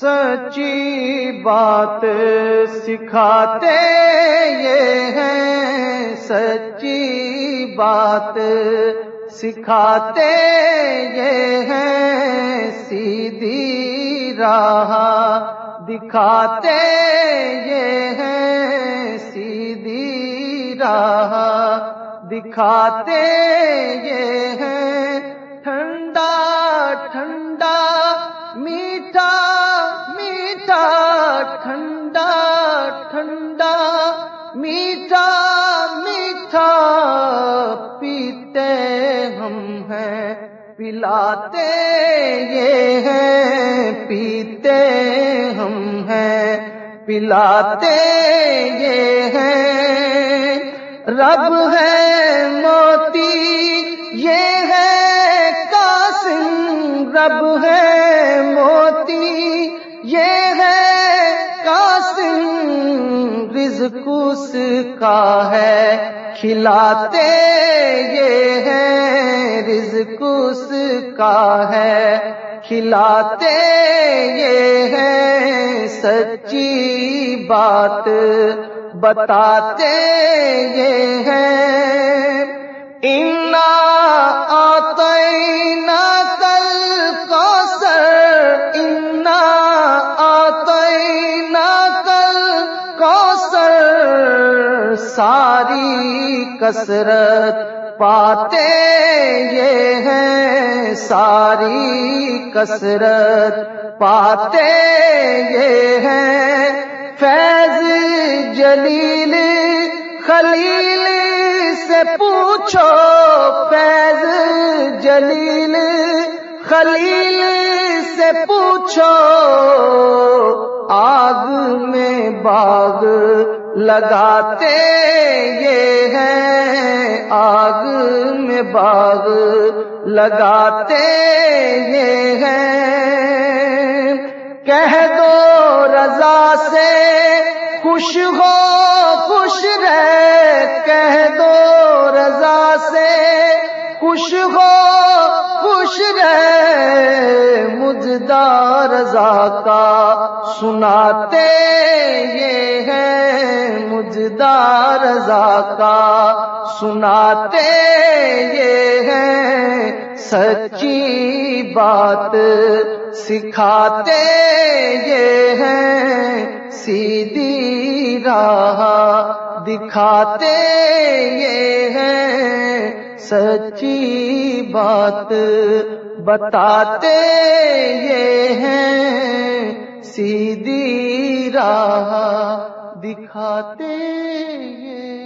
سچی بات سکھاتے یہ ہیں۔ سچی بات سکھاتے یہ ہیں۔ سیدھی راہ دکھاتے یہ ہیں۔ سیدھی راہ دکھاتے یہ ہیں۔ ٹھنڈا ٹھنڈا ہم ہیں پلاتے یہ ہیں پیتے ہم ہیں پلاتے یہ ہیں رب ہے موتی، یہ ہے قاسم۔ رب ہے موتی، یہ ہے قاسم۔ رزق اس کا ہے، کھلاتے یہ ہے۔ کا ہے۔ کھلاتے یہ ہے سچی بات۔ بتاتے یہ ہیں۔ انا آتے نا نا ساری کسرت پاتے یہ ہیں۔ ساری کسرت پاتے یہ ہیں۔ فیض جلیل خلیل سے پوچھو، فیض جلیل خلیل سے پوچھو۔ آگ میں باغ لگاتے یہ ہیں، آگ میں باغ لگاتے یہ ہیں۔ کہہ دو رضا سے خوش ہو، خوش رہ۔ کہہ دو رضا سے خوش ہو، خوش رہ۔ مجدار رضا کا سناتے ہے رضا کا سناتے یہ ہے سچی بات سکھاتے یہ ہیں، سیدھی راہ دکھاتے یہ ہیں، سچی بات بتاتے یہ ہیں، سیدھی راہ دکھاتے یہ